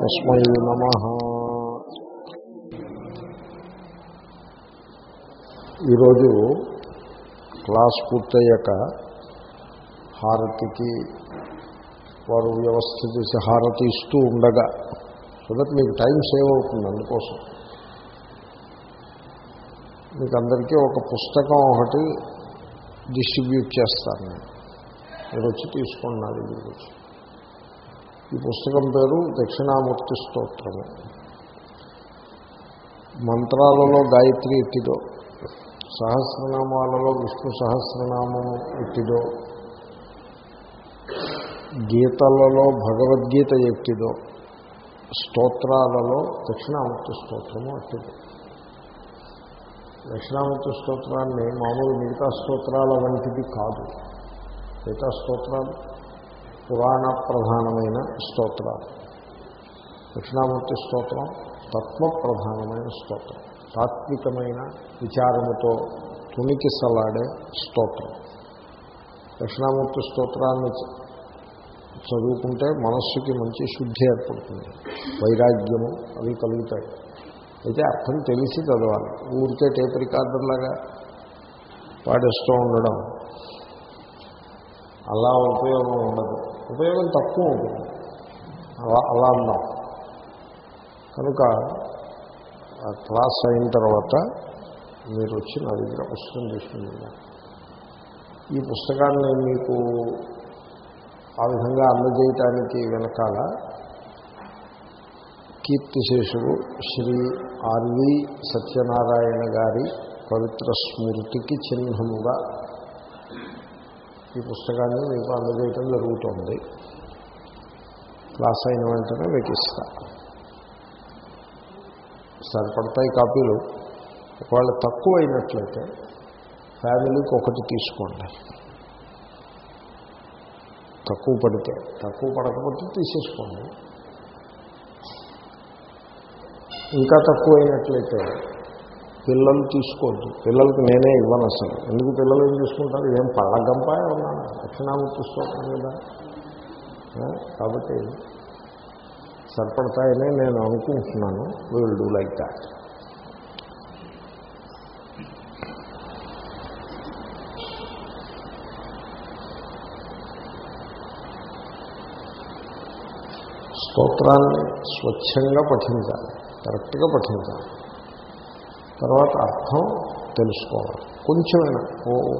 తస్మై నమ. ఈరోజు క్లాస్ పూర్తయ్యాక హారతికి వారు వ్యవస్థ చేసి హారతి ఇస్తూ ఉండగా సో దట్ మీకు టైం సేవ్ అవుతుంది అందుకోసం. మీకు అందరికీ ఒక పుస్తకం ఒకటి డిస్ట్రిబ్యూట్ చేస్తాను నేను. మీరు వచ్చి తీసుకోండి నా దగ్గరికి వచ్చి ఈ పుస్తకం పేరు దక్షిణామూర్తి స్తోత్రము. మంత్రాలలో గాయత్రి ఎట్టిదో సహస్రనామాలలో విష్ణు సహస్రనామము ఎట్టిదో గీతలలో భగవద్గీత ఎట్టిదో స్తోత్రాలలో దక్షిణామూర్తి స్తోత్రము అట్టిదో. దక్షిణామూర్తి స్తోత్రాన్ని మామూలు మిగతా స్తోత్రాల వంటిది కాదు. మిగతా స్తోత్రాలు? పురాణ ప్రధానమైన స్తోత్రాలు. దక్షిణామూర్తి స్తోత్రం తత్వ ప్రధానమైన స్తోత్రం. తాత్వికమైన విచారముతో తుణికిసలాడే స్తోత్రం. దక్షిణామూర్తి స్తోత్రాన్ని చదువుకుంటే మనస్సుకి మంచి శుద్ధి ఏర్పడుతుంది. వైరాగ్యము అవి కలుగుతాయి. అయితే అర్థం తెలిసి చదవాలి. ఊరికే టేప్ రికార్డర్లాగా పాడేస్తూ ఉండడం అలా ఉపయోగం ఉండదు. ఉపయోగం తక్కువ ఉంటుంది. అలా అలా అన్నాం. కనుక క్లాస్ అయిన తర్వాత మీరు వచ్చి నా దగ్గర పుస్తకం తీసుకుంది ఈ పుస్తకాన్ని మీకు ఆ విధంగా అందజేయటానికి వెనకాల కీర్తిశేషుడు శ్రీ ఆర్వి సత్యనారాయణ గారి పవిత్ర స్మృతికి చిహ్నముగా ఈ పుస్తకాన్ని మీకు అందజేయటం జరుగుతుంది. క్లాస్ అయిన వెంటనే మీకు సరిపడతాయి కాపీలు. ఒకవేళ తక్కువ అయినట్లయితే ఫ్యామిలీకి ఒకటి తీసుకోండి. తక్కువ పడితే తక్కువ పడకపోతే తీసేసుకోండి. ఇంకా తక్కువ అయినట్లయితే పిల్లలు తీసుకోవద్దు. పిల్లలకి నేనే ఇవ్వను అసలు. ఎందుకు పిల్లలు ఏం తీసుకుంటారు ఏం పళ్ళగంపాయ ఉన్నాను దక్షిణామూర్తి స్తోత్రం కదా కాబట్టి సరిపడతాయని నేను అనుకుంటున్నాను. విల్ డూ లైక్ దాట్ స్తోత్రాన్ని స్వచ్ఛంగా పఠించాలి. కరెక్ట్గా పఠించాలి. తర్వాత అర్థం తెలుసుకోవాలి. కొంచెమైనా.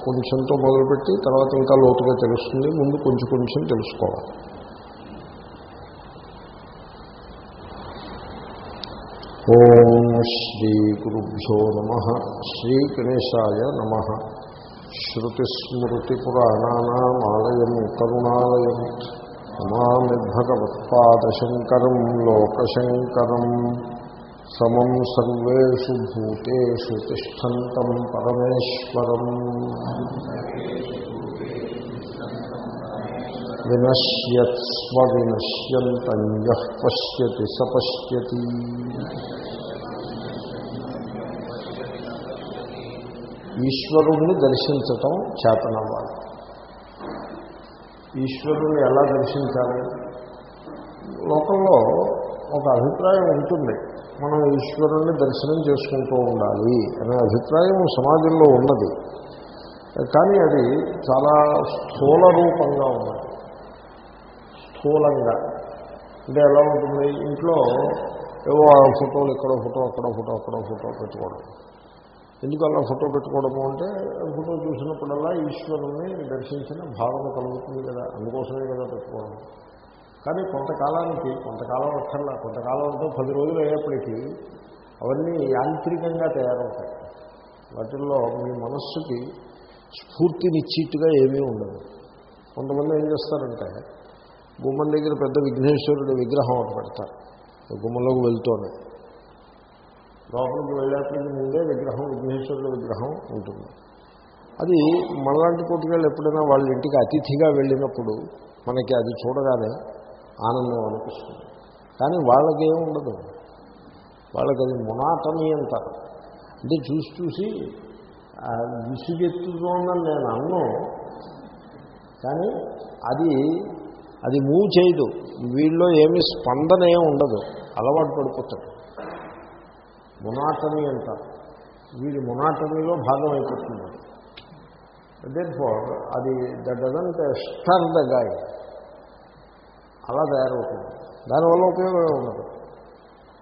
కొంచెంతో మొదలుపెట్టి తర్వాత ఇంకా లోతుగా తెలుస్తుంది. ముందు కొంచెం కొంచెం తెలుసుకోవాలి. ఓం శ్రీ గురుభ్యో నమ. శ్రీ గణేశాయ నమ. శ్రుతిస్మృతిపురాణానామాలయం కరుణాలయం. నమామి భగవత్పాదశంకరం లోకశంకరం. సమం సర్వేషు భూతేషు తిష్టంతం పరమేశ్వరం. వినశ్యత్స్వ వినశ్యంతం యః పశ్యతి స పశ్యతి. ఈశ్వరుణ్ణి దర్శించటం చేతనవ్వాలి. ఈశ్వరుణ్ణి ఎలా దర్శించాలి? లోకంలో ఒక అభిప్రాయం ఉంటుంది. మనం ఈశ్వరుణ్ణి దర్శనం చేసుకుంటూ ఉండాలి అనే అభిప్రాయం సమాజంలో ఉన్నది. కానీ అది చాలా స్థూల రూపంగా ఉన్నది. స్థూలంగా. అంటే ఎలా ఉంటుంది? ఇంట్లో ఏవో ఫోటోలు ఇక్కడ ఫోటో అక్కడ ఫోటో అక్కడ ఫోటో పెట్టుకోవడం. ఎందుకు అలా ఫోటో పెట్టుకోవడము అంటే ఫోటో చూసినప్పుడల్లా ఈశ్వరుణ్ణి దర్శించిన భావన కలుగుతుంది కదా. అందుకోసమే కదా పెట్టుకోవడం. కానీ కొంతకాలానికి కొంతకాలం అక్కర్లా కొంతకాలంతో పది రోజులు అయ్యేప్పటికీ అవన్నీ యాంత్రికంగా తయారవుతాయి. వాటిల్లో మీ మనస్సుకి స్ఫూర్తినిచ్చిట్టుగా ఏమీ ఉండదు. కొంతమంది ఏం చేస్తారంటే గుమ్మం దగ్గర పెద్ద విఘ్నేశ్వరుడి విగ్రహం ఒకటి పెడతారు. గుమ్మంలోకి వెళ్తూనే. లోపలికి వెళ్ళేప్పటికి ముందే విగ్రహం విఘ్నేశ్వరుడి విగ్రహం ఉంటుంది. అది మనలాంటి కోటికెళ్ళు ఎప్పుడైనా వాళ్ళ ఇంటికి అతిథిగా వెళ్ళినప్పుడు మనకి అది చూడగానే ఆనందం అనిపిస్తుంది. కానీ వాళ్ళకేం ఉండదు. వాళ్ళకి అది మునాటమీ అంటారు అంటే చూసి చూసి విసుగెత్తుతోందని నేను అన్ను. కానీ అది అది మూవ్ చేయదు. వీళ్ళలో ఏమీ స్పందన ఏమి ఉండదు. అలవాటు పడిపోతాడు. మునాటమీ అంటారు వీడి మునాటమీలో భాగం అయిపోతుంది అదే అది that doesn't stir the guy అలా తయారవుతుంది. దానివల్ల ఉపయోగం ఉండదు.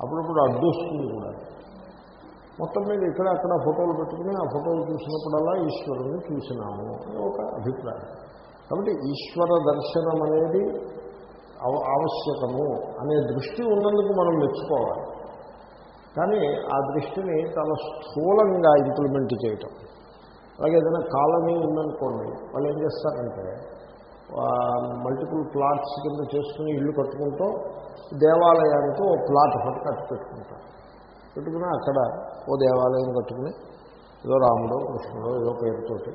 అప్పుడప్పుడు అడ్డొస్తుంది కూడా. మొత్తం మీద ఇక్కడ అక్కడ ఫోటోలు పెట్టుకుని ఆ ఫోటోలు చూసినప్పుడల్లా ఈశ్వరుని చూసినాము అని ఒక అభిప్రాయం. కాబట్టి ఈశ్వర దర్శనం అనేది ఆవశ్యకము అనే దృష్టి ఉన్నందుకు మనం మెచ్చుకోవాలి. కానీ ఆ దృష్టిని చాలా స్థూలంగా ఇంప్లిమెంట్ చేయటం. అలాగే ఏదైనా కాలనీ ఉందనుకోండి వాళ్ళు ఏం చేస్తారంటే మల్టిపుల్ ప్లాట్స్ కింద చేసుకుని ఇల్లు కట్టుకుంటూ దేవాలయానికి ఓ ప్లాట్ ఒకటి కట్టి పెట్టుకుంటారు. పెట్టుకుని అక్కడ ఓ దేవాలయం కట్టుకుని ఏదో రాముడో కృష్ణుడో ఏదో పేరుతోటి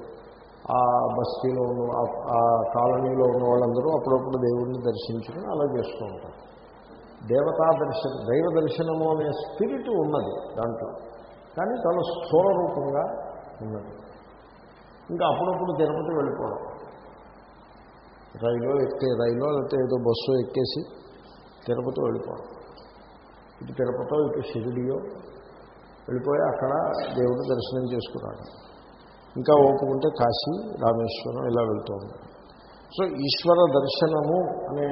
ఆ బస్తీలో ఉన్న ఆ- ఆ కాలనీలో ఉన్న వాళ్ళందరూ అప్పుడప్పుడు దేవుడిని దర్శించుకుని అలా చేస్తూ ఉంటారు. దేవతా దర్శనం దైవ దర్శనము అనే స్పిరిట్ ఉన్నది దాంట్లో. కానీ చాలా స్థూల రూపంగా ఉన్నది. ఇంకా అప్పుడప్పుడు తిరుపతి వెళ్ళిపోవడం. రైలు ఎక్కే రైలు లేకపోతే ఏదో బస్సు ఎక్కేసి తిరుపతి వెళ్ళిపోవడం. ఇటు తిరుపతో ఇటు షిరిడియో వెళ్ళిపోయి అక్కడ దేవుడు దర్శనం చేసుకున్నాడు ఇంకా ఓపుకుంటే కాశీ రామేశ్వరం ఇలా వెళ్తూ ఉంటాడు సో ఈశ్వర దర్శనము అనే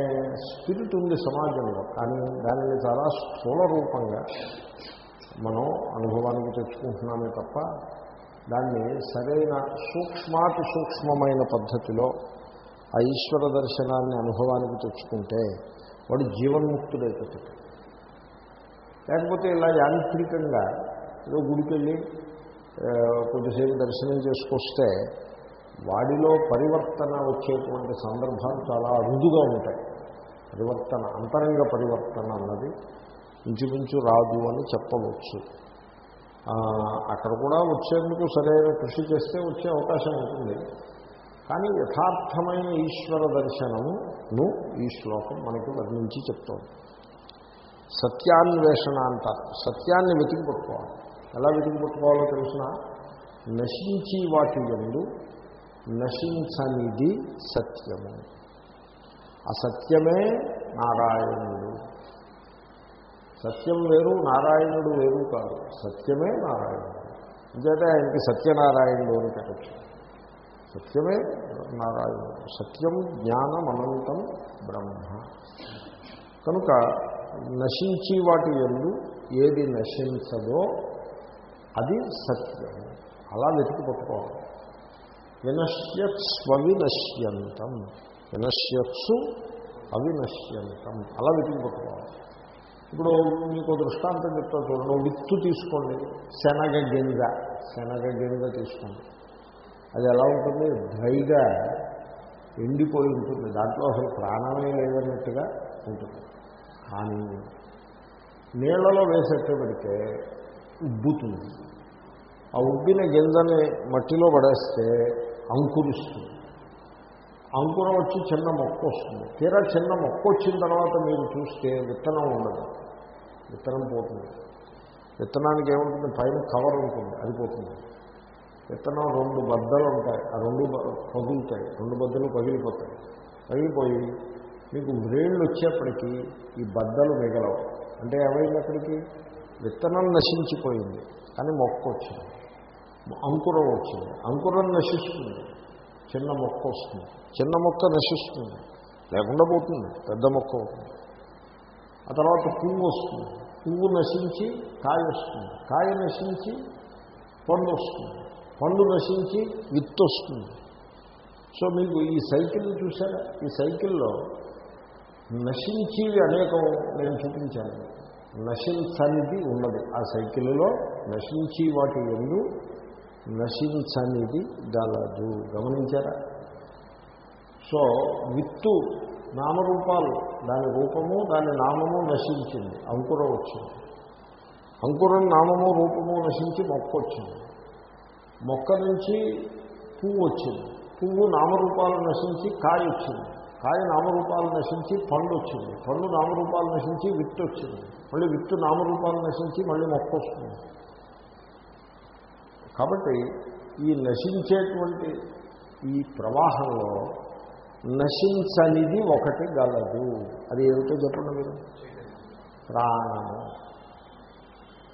స్పిరిట్ ఉంది సమాజంలో. కానీ దానిని చాలా స్థూల రూపంగా మనం అనుభవానికి తెచ్చుకుంటున్నామే తప్ప దాన్ని సరైన సూక్ష్మాతి సూక్ష్మమైన పద్ధతిలో ఆ ఈశ్వర దర్శనాన్ని అనుభవానికి తెచ్చుకుంటే వాడు జీవన్ముక్తుడైపోతాడు. లేకపోతే ఇలా యాంత్రికంగా ఏదో గుడికెళ్ళి కొద్దిసేపు దర్శనం చేసుకొస్తే వాడిలో పరివర్తన వచ్చేటువంటి సందర్భాలు చాలా అరుదుగా ఉంటాయి. పరివర్తన అంతరంగ పరివర్తన అన్నది ఇంచుమించు రాదు అని చెప్పవచ్చు. అక్కడ కూడా వచ్చేందుకు సరైన కృషి చేస్తే వచ్చే అవకాశం ఉంటుంది. కానీ యథార్థమైన ఈశ్వర దర్శనమును ఈ శ్లోకం మనకి వర్ణించి చెప్తోంది. సత్యాన్వేషణ అంటారు. సత్యాన్ని వెతికి పట్టుకోవాలి ఎలా వెతికి పట్టుకోవాలో తెలిసిన? నశించి వాటి ఎందు నశించనిది సత్యము. అసత్యమే నారాయణుడు. సత్యం వేరు నారాయణుడు వేరు కాదు. సత్యమే నారాయణుడు. అంచేతే ఆయనకి సత్యనారాయణుడు అని పెట్టచ్చు. సత్యమే నారాయణ. సత్యం జ్ఞానం అనంతం బ్రహ్మ. కనుక నశించి వాటి ఎందు ఏది నశించదో అది సత్యం. అలా వెతికి పట్టుకోవాలి. వినశ్యత్ స్వవినశ్యంతం వినశ్యత్సు అవినశ్యంతం. అలా వెతికి పట్టుకోవాలి. ఇప్పుడు మీకు దృష్టాంతం చెప్తా చూడండి. విత్తు తీసుకోండి. శనగ గింజ. శనగ గింజ తీసుకోండి. అది ఎలా ఉంటుంది? డ్రైగా ఎండిపోయి ఉంటుంది. దాంట్లో అసలు ప్రాణమే లేదన్నట్టుగా ఉంటుంది. కానీ నీళ్ళలో వేసేట్టు పెడితే ఉబ్బుతుంది. ఆ ఉబ్బిన గింజని మట్టిలో పడేస్తే అంకురిస్తుంది. అంకురం వచ్చి చిన్న మొక్క వస్తుంది. తీరా చిన్న మొక్క వచ్చిన తర్వాత మీరు చూస్తే విత్తనం ఉండదు. విత్తనం పోతుంది. విత్తనానికి ఏముంటుంది? పైన కవర్ ఉంటుంది. అది పోతుంది. విత్తనం రెండు బద్దలు ఉంటాయి. ఆ రెండు పగులుతాయి. రెండు బద్దలు పగిలిపోతాయి. పగిలిపోయి మీకు వ్రేళ్ళు వచ్చేప్పటికీ ఈ బద్దలు మిగలవు. అంటే ఏమైంది అక్కడికి? విత్తనం నశించిపోయింది. కానీ మొక్క వచ్చింది. అంకురం వచ్చింది. అంకురం నశిస్తుంది. చిన్న మొక్క వస్తుంది. చిన్న మొక్క నశిస్తుంది. లేకుండా పోతుంది. పెద్ద మొక్క అవుతుంది. ఆ తర్వాత పువ్వు వస్తుంది. పువ్వు నశించి కాయ వస్తుంది. కాయ నశించి పండు వస్తుంది. పండు నశించి విత్తు వస్తుంది సో మీకు ఈ సైకిల్ చూసారా? ఈ సైకిల్లో నశించేవి అనేకం నేను చూపించాను. నశించనిది ఉన్నది ఆ సైకిల్లో నశించి వాటి ఎందు నశించనిది గలదు. గమనించారా? సో విత్తు నామరూపాలు దాని రూపము దాని నామము నశించింది. అంకురం వచ్చింది. అంకురం నామము రూపము నశించి మొక్క వచ్చింది మొక్క నుంచి పువ్వు వచ్చింది. పువ్వు నామరూపాలు నశించి కాయ వచ్చింది. కాయ నామరూపాలు నశించి పండు వచ్చింది. పండు నామరూపాలు నశించి విత్తు వచ్చింది. మళ్ళీ విత్తు నామరూపాలు నశించి మళ్ళీ మొక్క వస్తుంది. కాబట్టి ఈ నశించేటువంటి ఈ ప్రవాహంలో నశించనిది ఒకటి గలదు. అది ఏమిటో చెప్పండి మీరు? ప్రాణము.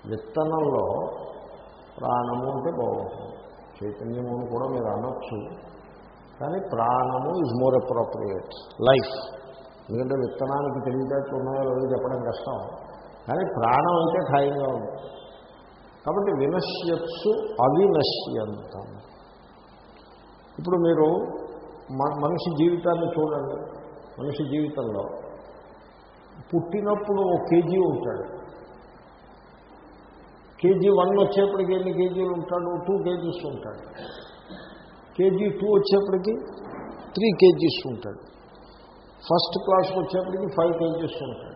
విత్తనంలో ప్రాణము అంటే బాగుంటుంది. చైతన్యము అని కూడా మీరు అనొచ్చు. కానీ ప్రాణము ఇస్ మోర్ అప్రోప్రియేట్ లైఫ్ ఎందుకంటే విత్తనానికి తెలివితేటలు ఉన్నాయో లేదో చెప్పడం కష్టం. కానీ ప్రాణం అయితే ఖాయంగా ఉంది. కాబట్టి వినశ్యత్సు అవినశ్యంతం. ఇప్పుడు మీరు మ- మనిషి జీవితాన్ని చూడండి. మనిషి జీవితంలో పుట్టినప్పుడు ఒక కేజీ ఉంటాడు. కేజీ వన్ వచ్చేప్పటికి ఎన్ని కేజీలు ఉంటాడు? టూ కేజీస్ ఉంటాడు. కేజీ టూ వచ్చేప్పటికి త్రీ కేజీస్ ఉంటాడు. ఫస్ట్ క్లాస్కి వచ్చేప్పటికి ఫైవ్ కేజీస్ ఉంటాడు.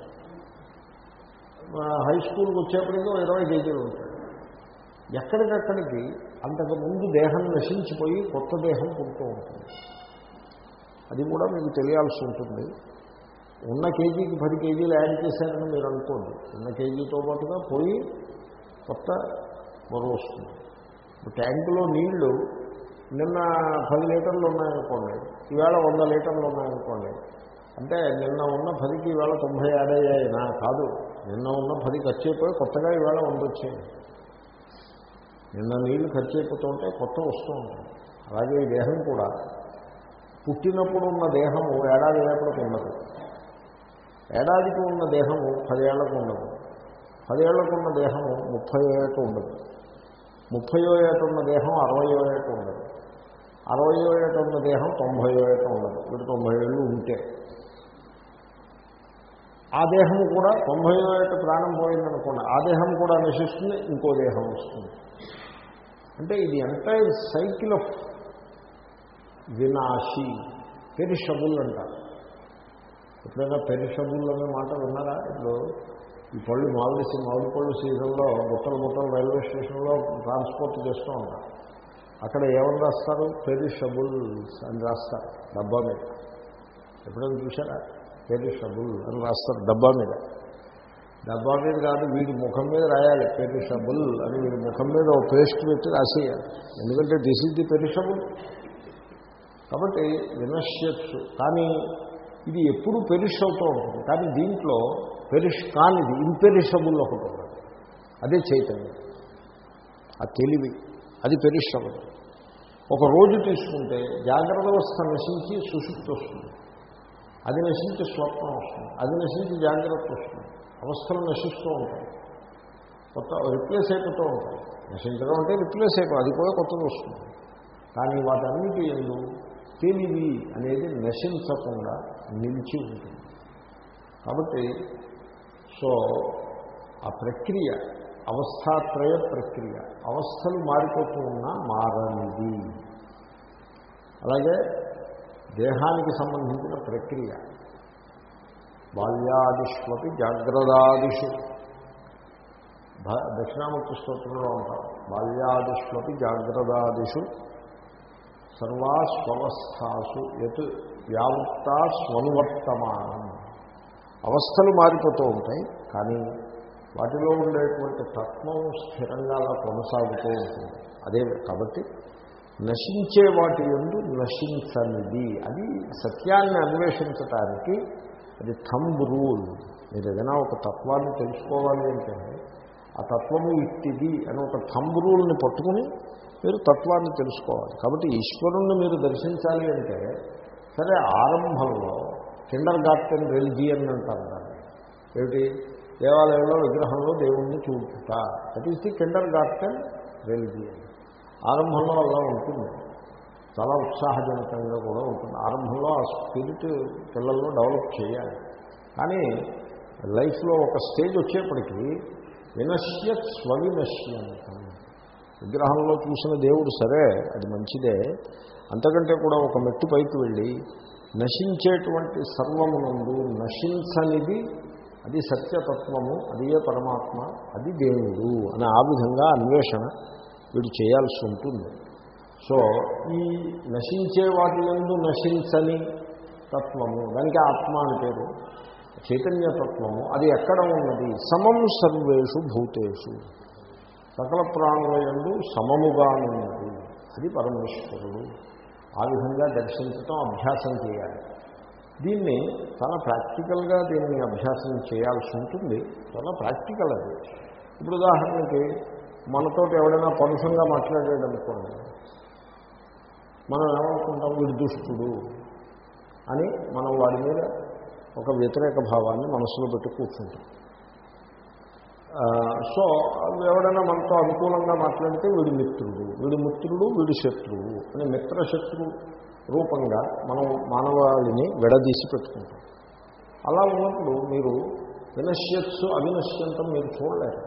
హై స్కూల్కి వచ్చేప్పటికి ఓ ఇరవై కేజీలు ఉంటాడు. ఎక్కడికక్కడికి అంతకు ముందు దేహం నశించిపోయి కొత్త దేహం పుడుతూ ఉంటుంది. అది కూడా మీకు తెలియాల్సి ఉంటుంది. ఉన్న కేజీకి పది కేజీలు యాడ్ చేశారని మీరు అనుకోండి ఉన్న కేజీతో పాటుగా పోయి కొత్త మరో వస్తుంది ట్యాంకులో నీళ్ళు నిన్న పది లీటర్లు ఉన్నాయనుకోండి ఈవేళ వంద లీటర్లు ఉన్నాయనుకోండి అంటే నిన్న ఉన్న పదికి ఈవేళ తొంభై యాడ్ కాదు నిన్న ఉన్న పది ఖర్చు అయిపోయి కొత్తగా ఈవేళ వంద వచ్చాయి. నిన్న నీళ్ళు ఖర్చు అయిపోతుంటే కొత్త వస్తూ ఉంటాయి అలాగే ఈ దేహం కూడా పుట్టినప్పుడు ఉన్న దేహము ఏడాది లేకుండా ఉండదు. ఏడాదికి ఉన్న దేహము పదేళ్ళకు ఉండదు. పదేళ్ళకు ఉన్న దేహము ముప్పై ఏట ఉండదు. ముప్పయో ఏట ఉన్న దేహం అరవయో ఏట ఉండదు. అరవయో ఏట ఉన్న దేహం తొంభయో ఏట ఉండదు. వీడు తొంభై ఏళ్ళు ఉంటే. ఆ దేహం కూడా తొంభయో ఏట ప్రాణం పోయిందనుకోండి ఆ దేహం కూడా నశిస్తుంది ఇంకో దేహం వస్తుంది. అంటే ఇది ఎంటైర్ సైకిల్ ఆఫ్ వినాశి పెరిషబుల్ అంటారు. ఎప్పుడైనా పెరిషబుల్ అనే మాట విన్నారా ఇప్పుడు? ఈ పళ్ళు మామిడి మామిడి పళ్ళు సీజన్లో బుట్టలు బుట్టలు రైల్వే స్టేషన్లో ట్రాన్స్పోర్ట్ చేస్తూ ఉంటారు. అక్కడ ఏమని రాస్తారు? పెరిషబుల్స్ అని రాస్తారు డబ్బా మీద. ఎప్పుడైనా చూసారా పెరిషబుల్ అని రాస్తారు డబ్బా మీద. డబ్బా మీద కాదు వీడి ముఖం మీద రాయాలి పెరిషబుల్ అని వీడి ముఖం మీద ఒక పేస్ట్ పెట్టి రాసేయాలి. ఎందుకంటే దిస్ ఇస్ ది పెరిషబుల్. కాబట్టి వినశ్యత్సు. కానీ ఇది ఎప్పుడు పెరిష్ అవుతూ ఉంటుంది. కానీ దీంట్లో పెరిష్ కానిది ఇంపెరిషబుల్ ఒకటి ఉన్నది అదే చైతన్యం. ఆ తెలివి అది పెరిషబుల్ ఒక రోజు తీసుకుంటే జాగ్రత్త అవస్థ నశించి సుశుక్తి వస్తుంది. అది నశించి స్వప్నం వస్తుంది. అది నశించి జాగ్రత్త వస్తుంది. అవస్థలు నశిస్తూ ఉంటాయి. కొత్త రిప్లేస్ అయిపోతూ ఉంటాయి. నశించడం అంటే రిప్లేస్ అయిపోయి అది కూడా కొత్తది వస్తుంది. కానీ వాటన్నిటి ఎందు తెలివి అనేది నశించకుండా నిలిచి ఉంటుంది. కాబట్టి సో ఆ ప్రక్రియ అవస్థాత్రయ ప్రక్రియ అవస్థలు మారిపోతూ ఉన్నా మారనిది. అలాగే దేహానికి సంబంధించిన ప్రక్రియ బాల్యాదిష్వపి జాగ్రదాదిషు. భ- దక్షిణామూర్తి స్తోత్రంలో ఉంటాం. బాల్యాదిష్వపి జాగ్రదాదిషు. సర్వా స్వవస్థాసు ఎత్ వ్యావృత్తా స్వనువర్తమానం. అవస్థలు మారిపోతూ ఉంటాయి కానీ వాటిలో ఉండేటువంటి తత్వం స్థిరంగా అలా కొనసాగుతూ ఉంటుంది. అదే కాబట్టి నశించే వాటి ఎందు నశించనిది. అది సత్యాన్ని అన్వేషించటానికి అది థంబ్ రూల్ మీరు ఏదైనా ఒక తత్వాన్ని తెలుసుకోవాలి అంటే ఆ తత్వము ఇట్టిది అని ఒక థంబ్ రూల్ని పట్టుకుని మీరు తత్వాన్ని తెలుసుకోవాలి. కాబట్టి ఈశ్వరుణ్ణి మీరు దర్శించాలి అంటే సరే ఆరంభంలో కిండర్ గార్టెన్ రెలిజియన్ అంటారు దాన్ని. ఏమిటి? దేవాలయంలో విగ్రహంలో దేవుణ్ణి చూపుట. That is the kindergarten religion ఆరంభంలో అలా ఉంటుంది. చాలా ఉత్సాహజనకంగా కూడా ఉంటుంది. ఆరంభంలో ఆ స్పిరిట్ పిల్లల్లో డెవలప్ చేయాలి. కానీ లైఫ్లో ఒక స్టేజ్ వచ్చేప్పటికీ వినశ్య స్వవినశ్యంతం విగ్రహంలో చూసిన దేవుడు సరే అది మంచిదే. అంతకంటే కూడా ఒక మెట్టు పైకి వెళ్ళి నశించేటువంటి సర్వమునందు నశించనిది అది సత్యతత్వము అదియే పరమాత్మ అది దేవుడు అని ఆ విధంగా అన్వేషణ వీడు చేయాల్సి ఉంటుంది. సో ఈ నశించే వాటి ఎందు నశించని తత్వము దానికి ఆత్మ అని పేరు చైతన్యతత్వము అది ఎక్కడ ఉన్నది? సమం సర్వేషు భూతేషు. సకల ప్రాణుల ఎందు సమముగా ఉన్నది. అది పరమేశ్వరుడు. ఆ విధంగా దర్శించటం అభ్యాసం చేయాలి. దీన్ని చాలా ప్రాక్టికల్గా దీన్ని అభ్యాసం చేయాల్సి ఉంటుంది. చాలా ప్రాక్టికల్ అది. ఇప్పుడు ఉదాహరణకి మనతో ఎవడైనా పరుషంగా మాట్లాడాడు అనుకోండి. మనం ఏమనుకుంటాం? వీడు దుష్టుడు అని మనం వాడి మీద ఒక వ్యతిరేక భావాన్ని మనసులో పెట్టి కూర్చుంటాం. సో ఎవడైనా మనతో అనుకూలంగా మాట్లాడితే వీడి మిత్రుడు వీడి మిత్రుడు వీడి శత్రువు అని మిత్రశత్రు రూపంగా మనం మానవాళిని విడదీసి పెట్టుకుంటాం. అలా ఉన్నప్పుడు మీరు వినశ్యత్సు అవినశ్యంతం మీరు చూడలేరు.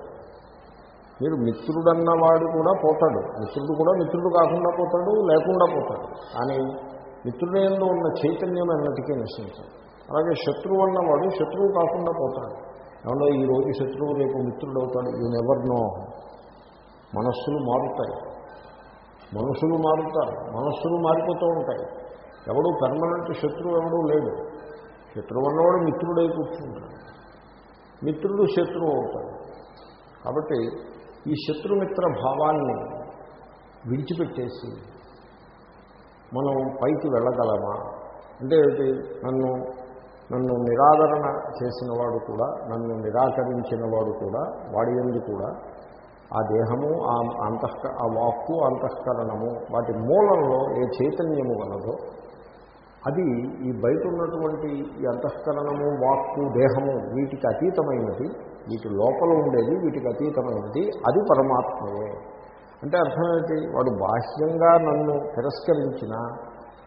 మీరు మిత్రుడన్నవాడు కూడా పోతాడు. మిత్రుడు కూడా మిత్రుడు కాకుండా పోతాడు లేకుండా పోతాడు. కానీ మిత్రుడు ఎందు ఉన్న చైతన్యం అన్నటికీ నశించాలి అలాగే శత్రువు అన్నవాడు శత్రువు కాకుండా పోతాడు. ఏమన్నా ఈ రోజు శత్రువు రేపు మిత్రుడు అవుతాడు యూ నెవర్ నో మనస్సులు మారుతాయి. మనుషులు మారుతారు. మనస్సులు మారిపోతూ ఉంటాయి. ఎవడు పెర్మనెంట్ శత్రువు ఎవడూ లేడు. శత్రువు అన్నవాడు మిత్రుడై కూర్చుంటాడు. మిత్రుడు శత్రువు అవుతాడు. కాబట్టి ఈ శత్రుమిత్ర భావాన్ని విడిచిపెట్టేసి మనం పైకి వెళ్ళగలమా? అంటే నన్ను నన్ను నిరాదరణ చేసిన వాడు కూడా నన్ను నిరాకరించిన వాడు కూడా వాడి ఎందు కూడా ఆ దేహము ఆ అంతః ఆ వాక్కు అంతఃకరణము వాటి మూలంలో ఏ చైతన్యము గలదో అది ఈ బయట ఉన్నటువంటి ఈ అంతఃకరణము వాక్కు దేహము వీటికి అతీతమైనది వీటి లోపల ఉండేది వీటికి అతీతమైనది అది పరమాత్మయే. అంటే అర్థమేంటి వాడు బాహ్యంగా నన్ను తిరస్కరించిన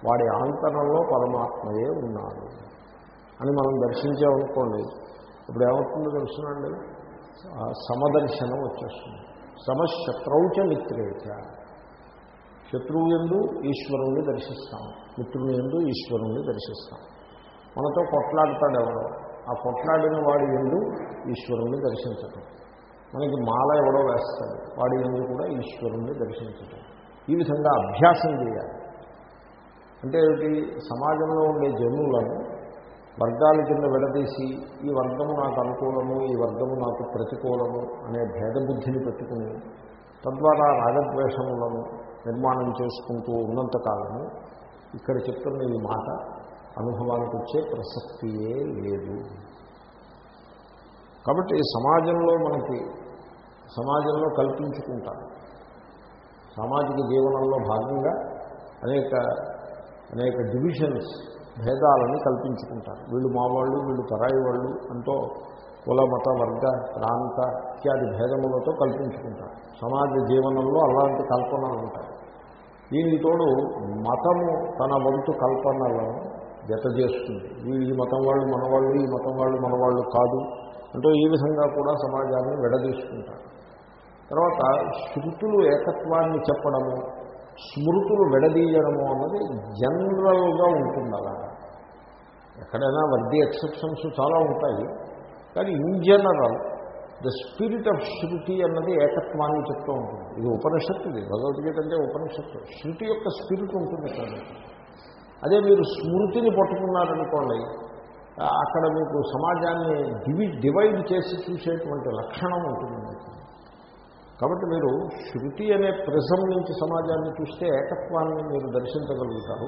వాడి ఆంతరంలో పరమాత్మయే ఉన్నాడు. అని మనం దర్శించామనుకోండి ఇప్పుడు ఏమవుతుందో తెలుసునండి? సమదర్శనం వచ్చేస్తుంది. సమశత్రౌచ మిత్రేచ శత్రువు ఎందు ఈశ్వరుణ్ణి దర్శిస్తాం. మిత్రుని ఎందు ఈశ్వరుణ్ణి దర్శిస్తాం. మనతో కొట్లాడతాడు ఎవడో. ఆ కొట్లాడిన వాడి ఎందు ఈశ్వరుణ్ణి దర్శించటం. మనకి మాల ఎవడో వేస్తాడు. వాడి ఎందు కూడా ఈశ్వరుణ్ణి దర్శించటం. ఈ విధంగా అభ్యాసం చేయాలి. అంటే ఏమిటి? సమాజంలో ఉండే జనులను వర్గాల కింద విడదీసి ఈ వర్గము నాకు అనుకూలము ఈ వర్గము నాకు ప్రతికూలము అనే భేదబుద్ధిని పెట్టుకుని తద్వారా రాగద్వేషములను నిర్మాణం చేసుకుంటూ ఉన్నంత కాలము ఇక్కడ చెప్తున్న ఈ మాట అనుభవానికి వచ్చే ప్రసక్తియే లేదు. కాబట్టి సమాజంలో మనకి సమాజంలో కల్పించుకుంటారు. సామాజిక జీవనంలో భాగంగా అనేక అనేక డివిజన్స్ భేదాలను కల్పించుకుంటారు. వీళ్ళు మావాళ్ళు వీళ్ళు పరాయి వాళ్ళు అంటూ కుల మత వర్గ ప్రాంత ఇత్యాది భేదములతో కల్పించుకుంటారు. సమాజ జీవనంలో అలాంటి కల్పనలు ఉంటాయి. దీనికి తోడు మతము తన వంతు కల్పనలను జత చేస్తుంది వీళ్ళు ఈ మతం వాళ్ళు మనవాళ్ళు ఈ మతం వాళ్ళు మనవాళ్ళు కాదు అంటూ ఈ విధంగా కూడా సమాజాన్ని విడదీసుకుంటారు. తర్వాత శృతులు ఏకత్వాన్ని చెప్పడము స్మృతులు విడదీయడము అన్నది జనరల్గా ఉంటుంది అలా ఎక్కడైనా వర్ది ఎక్సెప్షన్స్ చాలా ఉంటాయి కానీ in general the spirit of శృతి అన్నది ఏకత్వాన్ని చెప్తూ ఉంటుంది. ఇది ఉపనిషత్తు ఇది భగవద్గీత అంటే ఉపనిషత్తు. శృతి యొక్క స్పిరిట్ ఉంటుంది కానీ అదే మీరు స్మృతిని పట్టుకున్నారనుకోండి అక్కడ మీకు సమాజాన్ని డివి డివైడ్ చేసి చూసేటువంటి లక్షణం ఉంటుంది కాబట్టి మీరు శృతి అనే ప్రిజం నుంచి సమాజాన్ని చూస్తే ఏకత్వాన్ని మీరు దర్శించగలుగుతారు.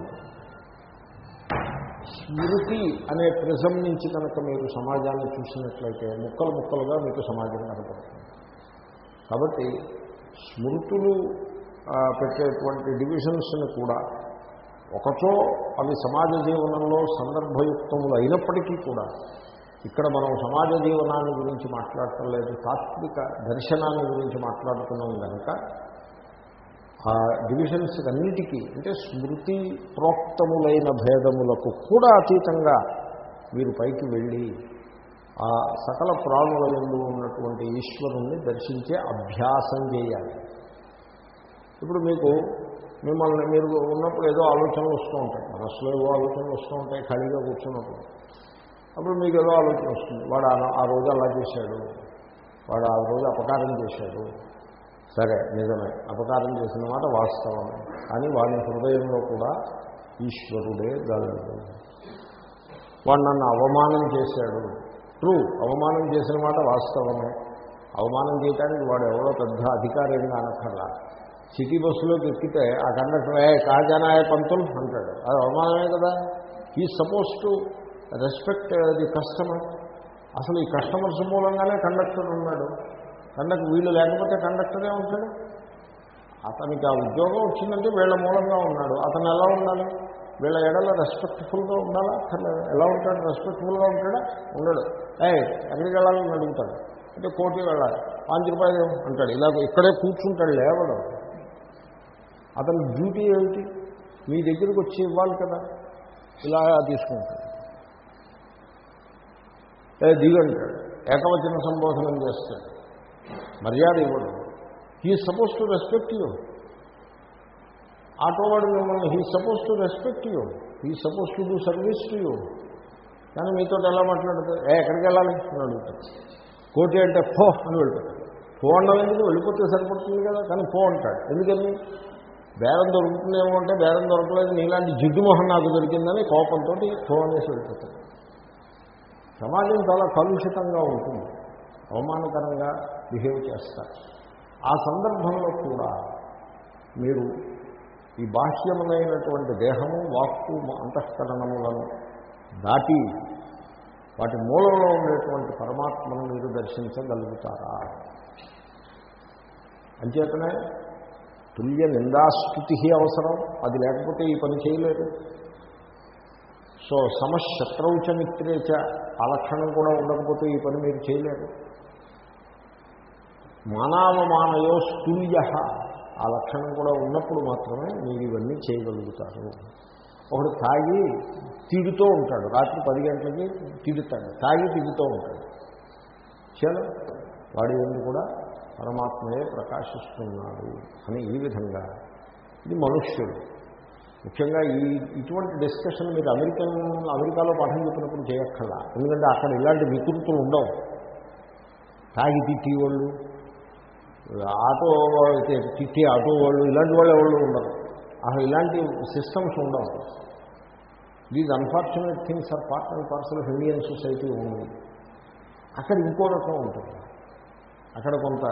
స్మృతి అనే ప్రిజం నుంచి కనుక మీరు సమాజాన్ని చూసినట్లయితే ముక్కలు ముక్కలుగా మీకు సమాజం కనపడుతుంది. కాబట్టి స్మృతులు పెట్టేటువంటి డివిజన్స్ని కూడా ఒకచో అవి సమాజ జీవనంలో సందర్భయుక్తములు అయినప్పటికీ కూడా ఇక్కడ మనం సమాజ జీవనాన్ని గురించి మాట్లాడటం లేదు తాత్విక దర్శనాన్ని గురించి మాట్లాడుతున్నాం కనుక ఆ డివిజన్స్ అన్నిటికీ అంటే స్మృతి ప్రోక్తములైన భేదములకు కూడా అతీతంగా మీరు పైకి వెళ్ళి ఆ సకల ప్రాణుల ఎందు ఉన్నటువంటి ఈశ్వరుణ్ణి దర్శించే అభ్యాసం చేయాలి. ఇప్పుడు మీకు మిమ్మల్ని మీరు ఉన్నప్పుడు ఏదో ఆలోచనలు వస్తూ ఉంటాయి మనసులో ఏవో ఆలోచనలు వస్తూ ఉంటాయి ఖాళీగా కూర్చున్నప్పుడు. అప్పుడు మీకు ఏదో ఆలోచన వస్తుంది. వాడు ఆ- రోజు అలా చేశాడు. వాడు ఆ రోజు అపకారం చేశాడు. సరే నిజమే. అపకారం చేసిన మాట వాస్తవమే. కానీ వాడి హృదయంలో కూడా ఈశ్వరుడే గలడు. వాడు నన్ను అవమానం చేశాడు. ట్రూ అవమానం చేసిన మాట వాస్తవమే. అవమానం చేయడానికి వాడు ఎవరో పెద్ద అధికారి అనక్కర్లా సిటీ బస్సులోకి ఎక్కితే ఆ కండక్టర్ ఏ కాజానాయ పంతులు అంటాడు. అది అవమానమే కదా. He suppose to respect the customer. అసలు ఈ కస్టమర్స్ మూలంగానే కండక్టర్ ఉన్నాడు. కండక్టర్ వీళ్ళు లేకపోతే కండక్టరే ఉంటాడు. అతనికి ఆ ఉద్యోగం వచ్చిందంటే వీళ్ళ మూలంగా ఉన్నాడు. అతను ఎలా ఉండాలి? వీళ్ళ ఎడలో రెస్పెక్ట్ఫుల్గా ఉండాలా? అసలు ఎలా ఉంటాడు? రెస్పెక్ట్ఫుల్గా ఉంటాడా? ఉండడు. ఏ ఎక్కడికి వెళ్ళాలని అడుగుతాడు. అంటే కోటి వెళ్ళాలి. పాంచ్ రూపాయలు అంటాడు. ఇలా ఇక్కడే కూర్చుంటాడు లేవడు. అతని డ్యూటీ ఏమిటి? మీ దగ్గరికి వచ్చి ఇవ్వాలి కదా. ఇలా తీసుకుంటాడు. దిగంటాడు ఏకవచన సంబోధనం చేస్తాడు. మర్యాద ఇవ్వడు. He suppose to respect you ఆటోవాడు మిమ్మల్ని he suppose to respect you he suppose to do service to you కానీ మీతో ఎలా మాట్లాడతారు? ఏ ఎక్కడికి వెళ్ళాలి? అని అడుగుతాడు. కోటి అంటే ఫో అని వెళ్ళిపోతాడు. ఫో అన్నం ఎందుకు? వెళ్ళిపోతే సరిపడుతుంది కదా. కానీ ఫో అంటాడు. ఎందుకని? బేరం దొరుకుతుందేమో అంటే బేరం దొరకలేదు. నీలాంటి జిడ్డు మొహం నాకు దొరికిందని కోపంతో ఫో అనేసి వెళ్ళిపోతాడు. సమాజం చాలా కలుషితంగా ఉంటుంది. అవమానకరంగా బిహేవ్ చేస్తారు. ఆ సందర్భంలో కూడా మీరు ఈ బాహ్యములైనటువంటి దేహము వాక్కు అంతఃకరణములను దాటి వాటి మూలంలో ఉండేటువంటి పరమాత్మను మీరు దర్శించగలుగుతారా? అంచేతనే తుల్య నిందాస్థుతి అవసరం. అది లేకపోతే ఈ పని చేయలేదు. సో సమశత్రౌచ మిత్రేచ ఆ లక్షణం కూడా ఉండకపోతే ఈ పని మీరు చేయలేరు. మానావమానయో స్తుల్య ఆ లక్షణం కూడా ఉన్నప్పుడు మాత్రమే మీరు ఇవన్నీ చేయగలుగుతారు. ఒకడు తాగి తిడుతూ ఉంటాడు రాత్రి పది గంటలకి తిడుతాడు తాగి తిడుతూ ఉంటాడు. చలో వాడి ఎందు కూడా పరమాత్మయే ప్రకాశిస్తున్నాడు అని ఈ విధంగా. ఇది మనుష్యుడు. ముఖ్యంగా ఈ ఇటువంటి డిస్కషన్ మీరు అమెరికన్ అమెరికాలో పాఠం చెప్పినప్పుడు చేయక్కర్లా. ఎందుకంటే అక్కడ ఇలాంటి వికృతులు ఉండవు. తాగి తిట్టి వాళ్ళు ఆటో తిట్టి ఆటో వాళ్ళు ఇలాంటి వాళ్ళు ఎవరు ఉండరు. అసలు ఇలాంటి సిస్టమ్స్ ఉండవు. These unfortunate things are part and parcel of Indian society ఉంది అక్కడ ఇంకో రకం ఉంటుంది. అక్కడ కొంత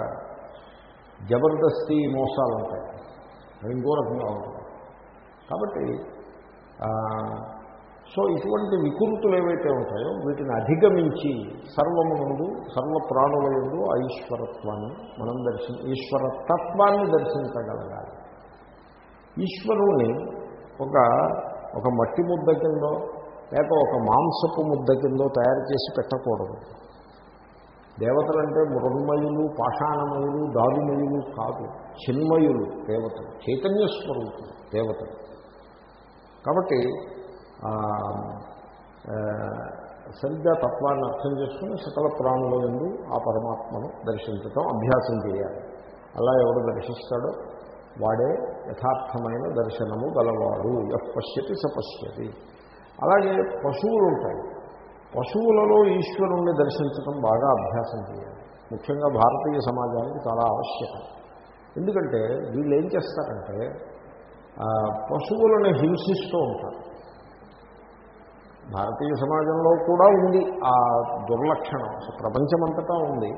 జబర్దస్తి మోసాలు ఉంటాయి. అది ఇంకో రకంగా ఉంటుంది కాబట్టి సో ఇటువంటి వికృతులు ఏవైతే ఉంటాయో వీటిని అధిగమించి సర్వమునందు సర్వ ప్రాణులందు ఆ ఈశ్వరత్వాన్ని మనం దర్శన ఈశ్వరతత్వాన్ని దర్శించగలగాలి. ఈశ్వరుణ్ణి ఒక ఒక మట్టి ముద్ద కిందో లేక ఒక మాంసపు ముద్ద కిందో తయారు చేసి పెట్టకూడదు. దేవతలంటే మృగమయులు పాషాణమయులు దారుమయులు కాదు. చిన్మయులు దేవతలు చైతన్య స్వరూపులు దేవతలు. కాబట్టి సరిగ్గా తత్వాన్ని అర్థం చేసుకుని సకల ప్రాణుల నుండి ఆ పరమాత్మను దర్శించటం అభ్యాసం చేయాలి. అలా ఎవడు దర్శిస్తాడో వాడే యథార్థమైన దర్శనము గలవాడు. ఎపశ్యతి సపశ్యతి అలాగే పశువులు ఉంటాయి పశువులలో ఈశ్వరుణ్ణి దర్శించడం బాగా అభ్యాసం చేయాలి. ముఖ్యంగా భారతీయ సమాజానికి చాలా ఆవశ్యకం. ఎందుకంటే వీళ్ళు ఏం చేస్తారంటే పశువులను హింసిస్తూ ఉంటారు. భారతీయ సమాజంలో కూడా ఉంది ఆ దుర్లక్షణం. ప్రపంచమంతటా ఉంది.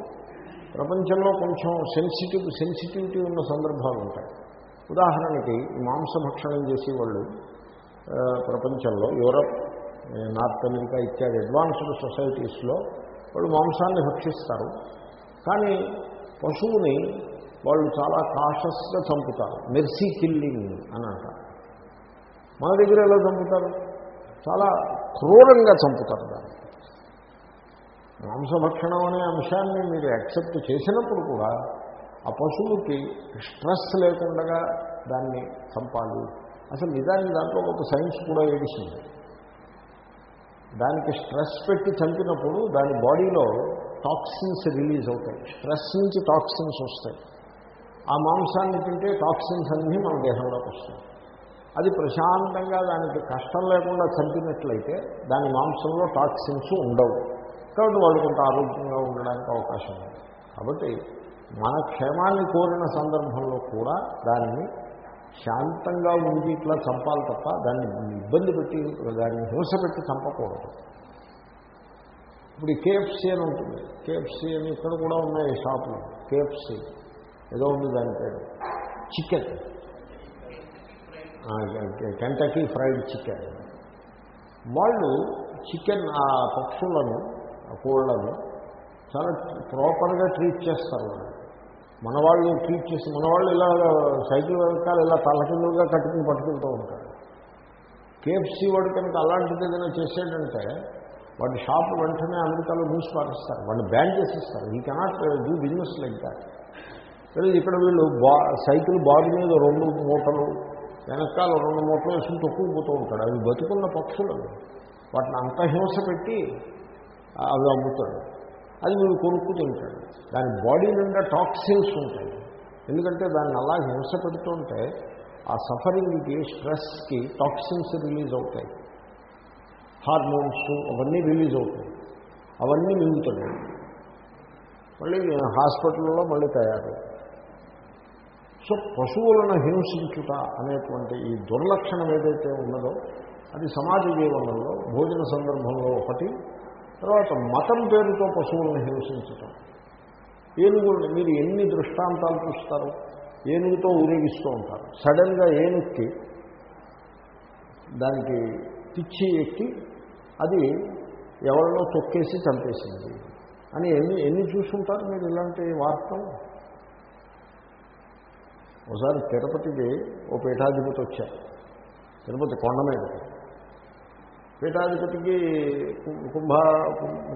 ప్రపంచంలో కొంచెం సెన్సిటివ్ సెన్సిటివిటీ ఉన్న సందర్భాలు ఉంటాయి. ఉదాహరణకి మాంసభక్షణం చేసేవాళ్ళు ప్రపంచంలో యూరప్ నార్త్ అమెరికా ఇత్యాది అడ్వాన్స్డ్ సొసైటీస్లో వాళ్ళు మాంసాన్ని భక్షిస్తారు. కానీ పశువుని వాళ్ళు చాలా కాషస్గా చంపుతారు. మెర్సీ కిల్లింగ్ అని అంటారు. మన దగ్గర ఎలా చంపుతారు? చాలా క్రూరంగా చంపుతారు దాన్ని. మాంసభక్షణం అనే అంశాన్ని మీరు యాక్సెప్ట్ చేసినప్పుడు కూడా ఆ పశువుకి స్ట్రెస్ లేకుండా దాన్ని చంపాలి. అసలు నిజానికి దాంట్లో ఒక సైన్స్ కూడా ఏడిసింది దానికి స్ట్రెస్ పెట్టి చంపినప్పుడు దాని బాడీలో టాక్సిన్స్ రిలీజ్ అవుతాయి. స్ట్రెస్ నుంచి టాక్సిన్స్ వస్తాయి. ఆ మాంసాన్ని తింటే టాక్సిన్స్ అన్నీ మన దేహంలోకి వస్తాయి. అది ప్రశాంతంగా దానికి కష్టం లేకుండా చంపినట్లయితే దాని మాంసంలో టాక్సిన్స్ ఉండవు. కాబట్టి వాళ్ళు కొంత ఆరోగ్యంగా ఉండడానికి అవకాశం ఉంది. కాబట్టి మన క్షేమాన్ని కోరిన సందర్భంలో కూడా దానిని శాంతంగా ఉండి ఇట్లా చంపాలి తప్ప దాన్ని ఇబ్బంది పెట్టి దాన్ని హింస పెట్టి చంపకూడదు. ఇప్పుడు కేఎఫ్సీ అని ఉంటుంది. కేఎఫ్సీ అని ఇక్కడ కూడా ఉన్నాయి షాపులు. కేఎఫ్సీ. ఏదో ఉంది దాని పేరు. చికెన్. Kentucky fried chicken. వాళ్ళు చికెన్ ఆ పక్షులను ఆ చాలా ప్రాపర్గా ట్రీట్ చేస్తారు వాళ్ళు. మన వాళ్ళు ట్రీట్ చేసి మన వాళ్ళు ఇలా సైకిల్ వెనకాల ఇలా తలకిందులుగా కట్టుకుని పట్టుకుంటూ ఉంటారు. కేఎఫ్సీ వాడు కనుక అలాంటిది ఏదైనా చేసేటంటే వాడి షాప్ వెంటనే అమెరికాలో మూసి పాటిస్తారు వాడిని బ్యాన్ చేసేస్తారు. He cannot do business like that కానీ ఇక్కడ వీళ్ళు బా సైకిల్ బాడీ మీద రెండు మూటలు వెనకాల రెండు మూటలు వేసుకుని తొక్కుపోతూ ఉంటాడు. అవి బతుకున్న పక్షులు వాటిని అంత హింస పెట్టి అవి అమ్ముతాడు. అది వీళ్ళు కొనుక్కు తింటాడు. దాని బాడీ నిండా టాక్సిన్స్ ఉంటాయి. ఎందుకంటే దాన్ని అలా హింస పెడుతుంటే ఆ సఫరింగ్కి స్ట్రెస్కి టాక్సిన్స్ రిలీజ్ అవుతాయి. హార్మోన్స్ అవన్నీ రిలీజ్ అవుతాయి. అవన్నీ మిగులుతున్నాయి మళ్ళీ హాస్పిటల్లో మళ్ళీ తయారు. సో పశువులను హింసించుట అనేటువంటి ఈ దుర్లక్షణం ఏదైతే ఉన్నదో అది సమాజ జీవనంలో భోజన సందర్భంలో ఒకటి తర్వాత మతం పేరుతో పశువులను హింసించటం. ఏనుగు మీరు ఎన్ని దృష్టాంతాలు చూస్తారు? ఏనుగుతో ఊరేగిస్తూ ఉంటారు. సడన్గా ఏనుక్కి దానికి పిచ్చి ఎక్కి అది ఎవరినో తొక్కేసి చంపేసింది అని ఎన్ని ఎన్ని చూసుంటారు మీరు ఇలాంటి వార్తలు? ఒకసారి తిరుపతికి ఓ పీఠాధిపతి వచ్చారు. తిరుపతి కొండ మీదకి పీఠాధిపతికి కుంభ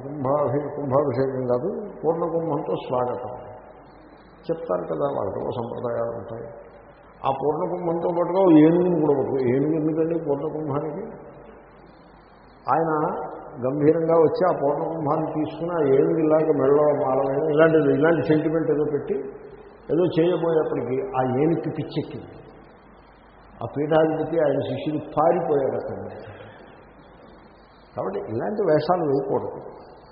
కుంభాభి కుంభాభిషేకం కాదు పూర్ణ కుంభంతో స్వాగతం. చెప్తారు కదా వాళ్ళతో సంప్రదాయాలు ఉంటాయి. ఆ పూర్ణ కుంభంతో పాటుగా ఏనుగుని కూడా పట్టుకో ఏనుగు ఎందుకండి పూర్ణ కుంభానికి ఆయన గంభీరంగా వచ్చి ఆ పూర్ణ కుంభాన్ని తీసుకుని ఆ ఏనుగు ఇలాగ మెళ్ళలో మాలమైన ఇలాంటిది ఇలాంటి సెంటిమెంట్ ఏదో పెట్టి ఏదో చేయబోయేప్పటికీ ఆ ఏనుగుకి పిచ్చెక్కింది? ఆ పీఠాధిపతి ఆయన శిష్యులు పారిపోయారు అక్కడ. కాబట్టి ఇలాంటి వేషాలు వేయకూడదు.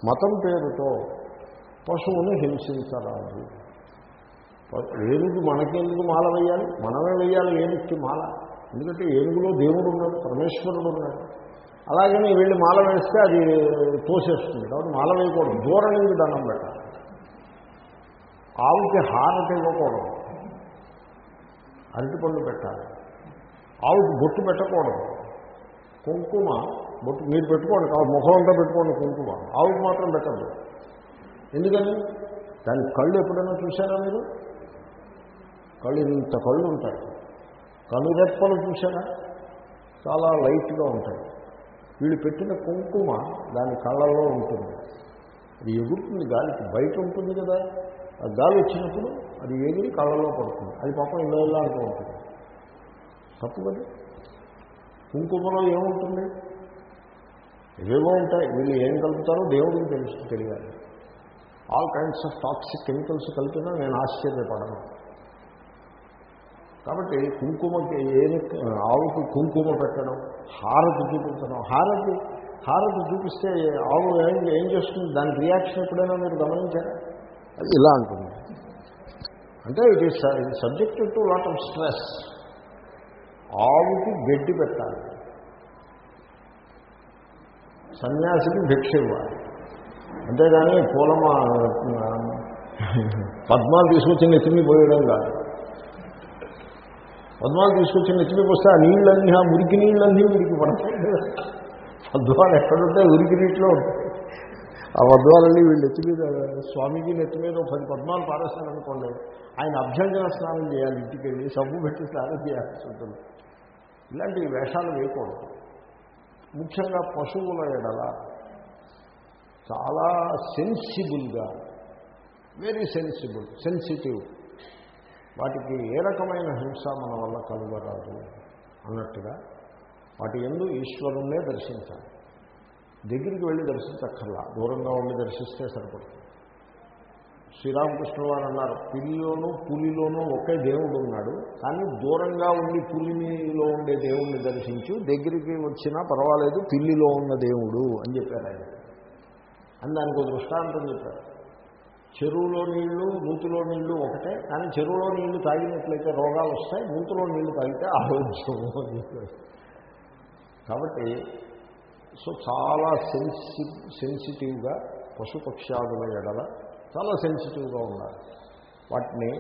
మతం పేరుతో పశువుని హింసించరాదు. ఏనుగు మనకెందుకు మాల వేయాలి? మనమే వేయాలి ఏనుగుకి మాల. ఎందుకంటే ఏనుగులో దేవుడు ఉన్నాడు పరమేశ్వరుడు ఉన్నాడు. అలాగని వెళ్ళి మాల వేస్తే అది తోసేస్తుంది. కాబట్టి మాల వేయకూడదు. దూరం నుంచి దండం పెట్టాలి. ఆవుకి హారతి ఇవ్వకూడదు. అరటిపండు పెట్టాలి. ఆవుకి బొట్టు పెట్టకూడదు. కుంకుమ బొట్టు మీరు పెట్టుకోండి కావు ముఖం అంతా పెట్టుకోండి కుంకుమ. ఆవుకి మాత్రం పెట్టద్దు. ఎందుకని? దాని కళ్ళు ఎప్పుడైనా చూశారా మీరు? కళ్ళు ఇంత కళ్ళు ఉంటాయి. కనురెప్పలు చూశారా? చాలా లైట్గా ఉంటాయి. వీళ్ళు పెట్టిన కుంకుమ దాని కళ్ళల్లో ఉంటుంది. అది ఎగురుతుంది గాలికి బయట ఉంటుంది కదా. గాలి వచ్చినప్పుడు అది ఎగిరి కళ్ళలో పడుతుంది. అది పాపం ఇలా ఉంటుంది. తప్పు కదా? కుంకుమలో ఏముంటుంది? ఏవేవో ఉంటాయి. వీళ్ళు ఏం కలుపుతారో దేవుడికి తెలుసు తెలియాలి. All kinds of toxic chemicals కలిపినా నేను ఆశ్చర్యపడను. కాబట్టి కుంకుమకి ఏమి ఆవుకి కుంకుమ పెట్టడం హారతి చూపించడం హారతి హారతి చూపిస్తే ఆవు ఏం ఏం చేస్తుంది? దాని రియాక్షన్ ఎప్పుడైనా మీరు గమనించారా? ఇలా అంటుంది అంటే it is subjected to lot of stress ఆవుకి గడ్డి పెట్టాలి. సన్యాసికి భిక్ష ఇవ్వాలి. అంతేగాని పూలమ పద్మాలు తీసుకొచ్చిన ఎత్తిమి పోయడం కాదు. పద్మాలు తీసుకొచ్చిన ఎత్తిమి పోస్తే ఆ నీళ్ళన్నీ ఆ మురికి నీళ్ళన్నీ మురికి పడతాయి. పద్మాలు ఎక్కడుంటే ఉరికి నీటిలో ఉంటాయి. ఆ పద్మాలన్నీ వీళ్ళు నెత్తి మీద స్వామికి నెత్తి మీద పది పద్మాలు పారేస్తారనుకోండి ఆయన అభ్యంగన స్నానం చేయాలి ఇంటికి వెళ్ళి సబ్బు పెట్టి స్నానం చేయాల్సి ఉంటుంది. ఇలాంటి వేషాలు వేయకూడదు. ముఖ్యంగా పశువుల ఎడల చాలా సెన్సిబుల్గా వెరీ సెన్సిబుల్ సెన్సిటివ్. వాటికి ఏ రకమైన హింస మన వల్ల కలుగరాదు అన్నట్టుగా వాటి ఎందు ఈశ్వరుణ్ణే దర్శించాలి. దగ్గరికి వెళ్ళి దర్శించక్కర్లా. దూరంగా ఉండి దర్శిస్తే సరిపడుతుంది. శ్రీరామకృష్ణ వారు అన్నారు పిల్లిలోనూ పులిలోనూ ఒకే దేవుడు ఉన్నాడు. కానీ దూరంగా ఉండి పులిలో ఉండే దేవుణ్ణి దర్శించు. దగ్గరికి వచ్చినా పర్వాలేదు పిల్లిలో ఉన్న దేవుడు అని చెప్పారు ఆయన. అని దానికి దృష్టాంతం చెప్పారు. చెరువులో నీళ్ళు మూతిలో నీళ్ళు ఒకటే. కానీ చెరువులో నీళ్ళు తాగినట్లయితే రోగాలు వస్తాయి మూతిలో నీళ్ళు తాగితే ఆరోగ్యం అని చెప్పారు. కాబట్టి సో చాలా సెన్సి సెన్సిటివ్గా పశుపక్ష్యాదుల ఎడల చాలా సెన్సిటివ్గా ఉండాలి. వాటిని